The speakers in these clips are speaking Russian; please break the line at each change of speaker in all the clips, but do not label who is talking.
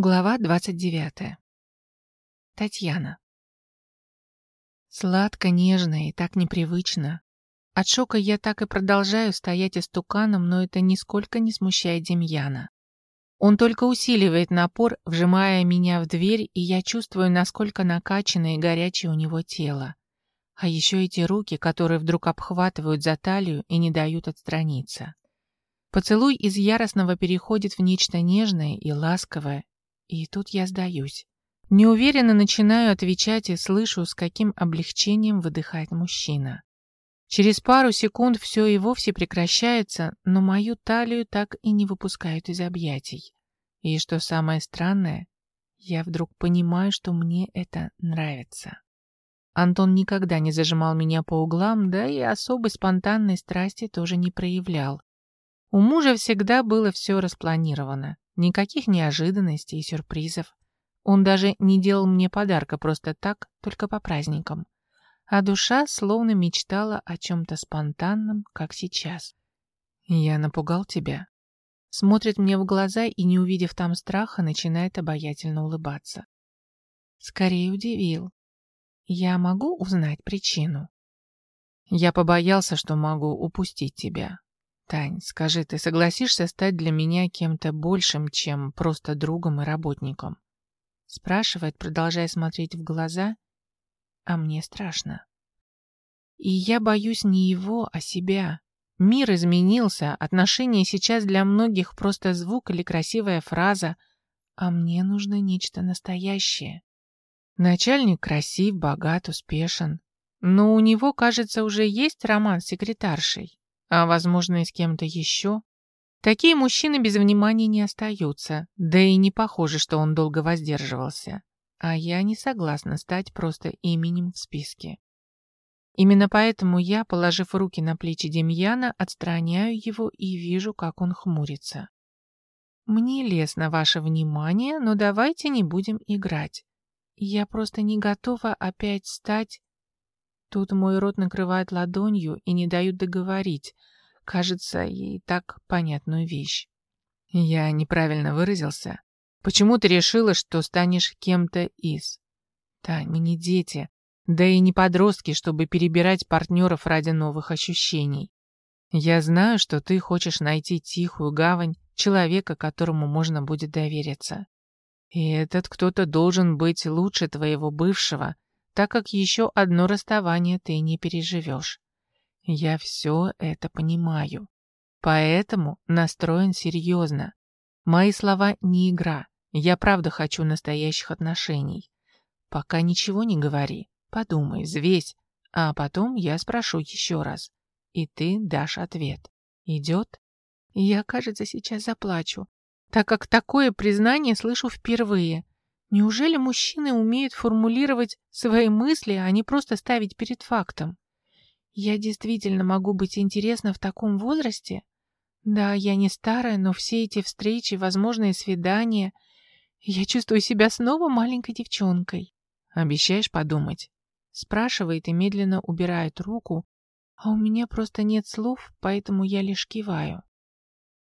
Глава 29. Татьяна. Сладко, нежно и так непривычно. От шока я так и продолжаю стоять истуканом, но это нисколько не смущает Демьяна. Он только усиливает напор, вжимая меня в дверь, и я чувствую, насколько накачанное и горячее у него тело. А еще эти руки, которые вдруг обхватывают за талию и не дают отстраниться. Поцелуй из яростного переходит в нечто нежное и ласковое, и тут я сдаюсь. Неуверенно начинаю отвечать и слышу, с каким облегчением выдыхает мужчина. Через пару секунд все и вовсе прекращается, но мою талию так и не выпускают из объятий. И что самое странное, я вдруг понимаю, что мне это нравится. Антон никогда не зажимал меня по углам, да и особой спонтанной страсти тоже не проявлял. У мужа всегда было все распланировано. Никаких неожиданностей и сюрпризов. Он даже не делал мне подарка просто так, только по праздникам. А душа словно мечтала о чем-то спонтанном, как сейчас. «Я напугал тебя?» Смотрит мне в глаза и, не увидев там страха, начинает обаятельно улыбаться. Скорее удивил. Я могу узнать причину? Я побоялся, что могу упустить тебя. «Тань, скажи, ты согласишься стать для меня кем-то большим, чем просто другом и работником?» Спрашивает, продолжая смотреть в глаза, а мне страшно. И я боюсь не его, а себя. Мир изменился, отношения сейчас для многих просто звук или красивая фраза, а мне нужно нечто настоящее. Начальник красив, богат, успешен, но у него, кажется, уже есть роман с секретаршей а, возможно, и с кем-то еще. Такие мужчины без внимания не остаются, да и не похоже, что он долго воздерживался. А я не согласна стать просто именем в списке. Именно поэтому я, положив руки на плечи Демьяна, отстраняю его и вижу, как он хмурится. Мне лестно ваше внимание, но давайте не будем играть. Я просто не готова опять стать Тут мой рот накрывает ладонью и не дают договорить. Кажется, ей так понятную вещь. Я неправильно выразился. Почему ты решила, что станешь кем-то из? Тань, мы не дети, да и не подростки, чтобы перебирать партнеров ради новых ощущений. Я знаю, что ты хочешь найти тихую гавань, человека, которому можно будет довериться. И этот кто-то должен быть лучше твоего бывшего, так как еще одно расставание ты не переживешь. Я все это понимаю. Поэтому настроен серьезно. Мои слова не игра. Я правда хочу настоящих отношений. Пока ничего не говори. Подумай, взвесь. А потом я спрошу еще раз. И ты дашь ответ. Идет? Я, кажется, сейчас заплачу, так как такое признание слышу впервые. Неужели мужчины умеют формулировать свои мысли, а не просто ставить перед фактом? Я действительно могу быть интересна в таком возрасте? Да, я не старая, но все эти встречи, возможные свидания... Я чувствую себя снова маленькой девчонкой. Обещаешь подумать? Спрашивает и медленно убирает руку, а у меня просто нет слов, поэтому я лишь киваю.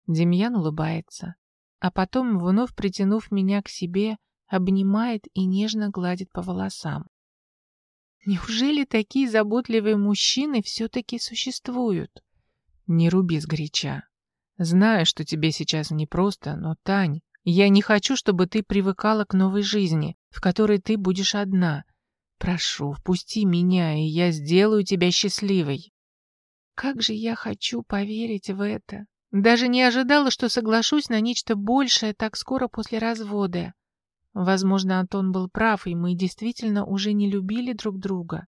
Демьян улыбается, а потом, вновь притянув меня к себе, обнимает и нежно гладит по волосам. Неужели такие заботливые мужчины все-таки существуют? Не руби сгоряча. Знаю, что тебе сейчас непросто, но, Тань, я не хочу, чтобы ты привыкала к новой жизни, в которой ты будешь одна. Прошу, впусти меня, и я сделаю тебя счастливой. Как же я хочу поверить в это. Даже не ожидала, что соглашусь на нечто большее так скоро после развода. Возможно, Антон был прав, и мы действительно уже не любили друг друга.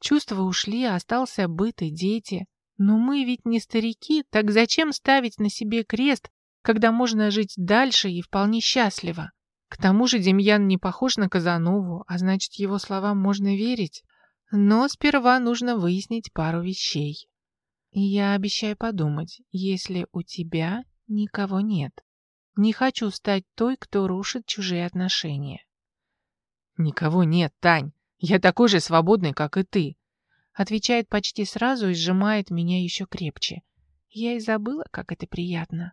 Чувства ушли, остался быт и дети. Но мы ведь не старики, так зачем ставить на себе крест, когда можно жить дальше и вполне счастливо? К тому же Демьян не похож на Казанову, а значит, его словам можно верить. Но сперва нужно выяснить пару вещей. Я обещаю подумать, если у тебя никого нет. Не хочу стать той, кто рушит чужие отношения. Никого нет, Тань. Я такой же свободный, как и ты. Отвечает почти сразу и сжимает меня еще крепче. Я и забыла, как это приятно.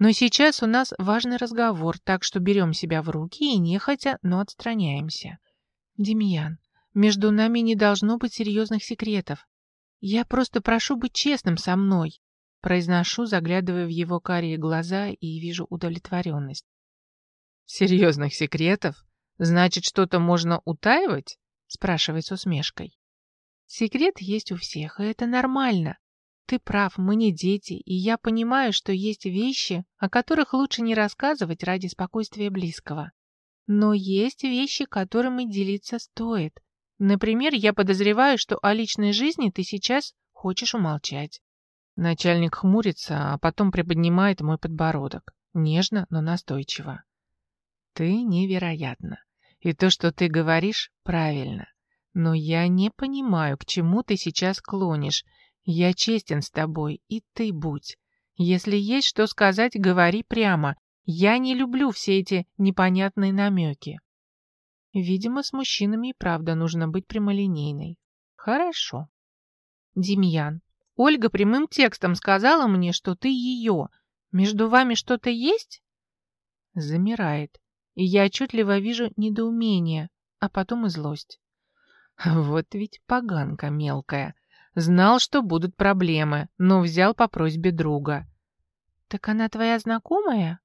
Но сейчас у нас важный разговор, так что берем себя в руки и нехотя, но отстраняемся. Демьян, между нами не должно быть серьезных секретов. Я просто прошу быть честным со мной. Произношу, заглядывая в его карие глаза и вижу удовлетворенность.
Серьезных секретов? Значит, что-то можно утаивать? Спрашивает с усмешкой.
Секрет есть у всех, и это нормально. Ты прав, мы не дети, и я понимаю, что есть вещи, о которых лучше не рассказывать ради спокойствия близкого. Но есть вещи, которыми делиться стоит. Например, я подозреваю, что о личной жизни ты сейчас хочешь умолчать.
Начальник хмурится, а потом приподнимает мой подбородок. Нежно, но настойчиво. Ты невероятна. И то, что ты говоришь, правильно. Но я не понимаю, к чему ты сейчас клонишь, я честен с тобой, и ты будь. Если есть что сказать, говори прямо. Я не люблю все эти непонятные намеки. Видимо, с мужчинами и правда нужно быть прямолинейной. Хорошо. Демьян, Ольга прямым текстом сказала мне, что ты ее. Между вами что-то есть? Замирает, и я отчетливо вижу недоумение, а потом и злость. Вот ведь поганка мелкая. Знал, что будут проблемы, но взял по просьбе друга. «Так она твоя знакомая?»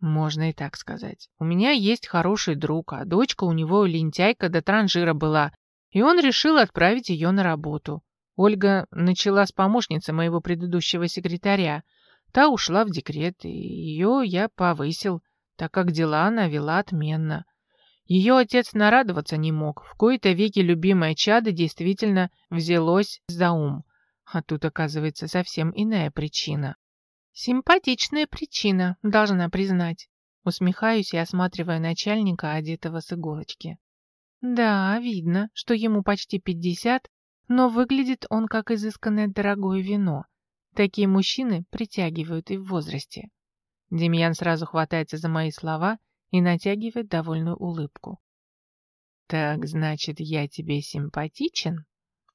Можно и так сказать. У меня есть хороший друг, а дочка у него лентяйка до транжира была, и он решил отправить ее на работу. Ольга начала с помощницы моего предыдущего секретаря. Та ушла в декрет, и ее я повысил, так как дела она вела отменно. Ее отец нарадоваться не мог. В кои-то веки любимое чадо действительно взялось за ум. А тут, оказывается, совсем иная причина. Симпатичная причина, должна признать. Усмехаюсь и осматривая начальника, одетого с иголочки. Да, видно, что ему почти пятьдесят, но выглядит он как изысканное дорогое вино. Такие мужчины притягивают и в возрасте. Демьян сразу хватается за мои слова и натягивает довольную улыбку. «Так, значит, я тебе симпатичен?»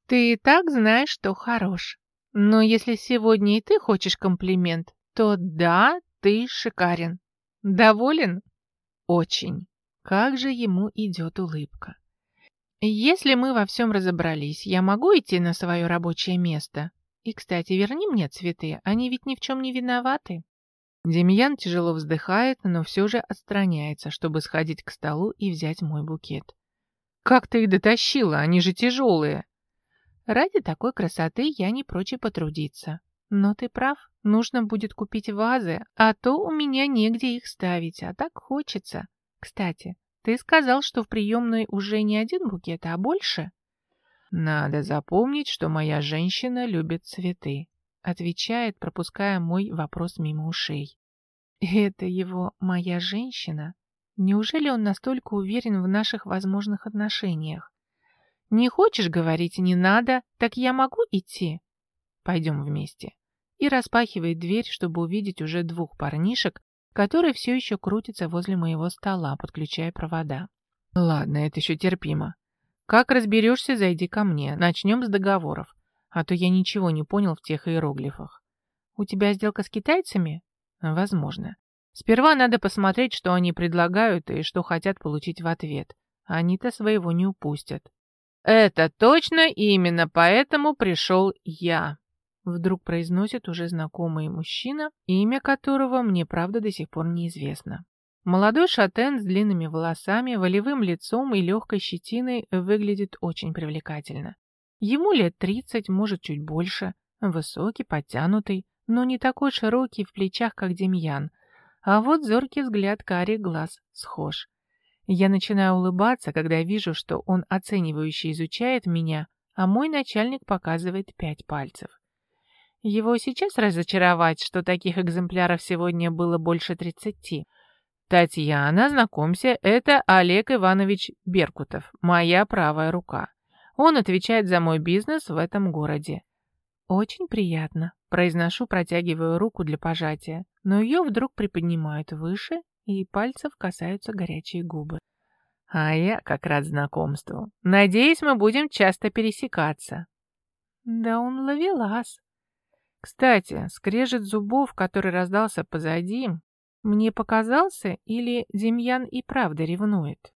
«Ты и так знаешь, что хорош. Но если сегодня и ты хочешь комплимент, то да, ты шикарен. Доволен?» «Очень. Как же ему идет улыбка!» «Если мы во всем разобрались, я могу идти на свое рабочее место? И, кстати, верни мне цветы, они ведь ни в чем не виноваты». Демьян тяжело вздыхает, но все же отстраняется, чтобы сходить к столу и взять мой букет. «Как ты их дотащила? Они же тяжелые!» «Ради такой красоты я не прочь потрудиться. Но ты прав, нужно будет купить вазы, а то у меня негде их ставить, а так хочется. Кстати, ты сказал, что в приемной уже не один букет, а больше?» «Надо запомнить, что моя женщина любит цветы», Отвечает, пропуская мой вопрос мимо ушей. Это его моя женщина? Неужели он настолько уверен в наших возможных отношениях? Не хочешь говорить «не надо», так я могу идти? Пойдем вместе. И распахивает дверь, чтобы увидеть уже двух парнишек, которые все еще крутятся возле моего стола, подключая провода. Ладно, это еще терпимо. Как разберешься, зайди ко мне. Начнем с договоров а то я ничего не понял в тех иероглифах. У тебя сделка с китайцами? Возможно. Сперва надо посмотреть, что они предлагают и что хотят получить в ответ. Они-то своего не упустят. Это точно именно поэтому пришел я. Вдруг произносит уже знакомый мужчина, имя которого мне, правда, до сих пор неизвестно. Молодой шатен с длинными волосами, волевым лицом и легкой щетиной выглядит очень привлекательно. Ему лет тридцать, может, чуть больше. Высокий, подтянутый, но не такой широкий в плечах, как Демьян. А вот зоркий взгляд карий глаз схож. Я начинаю улыбаться, когда вижу, что он оценивающе изучает меня, а мой начальник показывает пять пальцев. Его сейчас разочаровать, что таких экземпляров сегодня было больше тридцати. Татьяна, знакомься, это Олег Иванович Беркутов, моя правая рука. Он отвечает за мой бизнес в этом городе. Очень приятно, произношу, протягиваю руку для пожатия, но ее вдруг приподнимают выше, и пальцев касаются горячие губы. А я как рад знакомству. Надеюсь, мы будем часто пересекаться. Да он ловелас.
Кстати, скрежет зубов, который раздался позади, мне показался или Демьян и правда ревнует?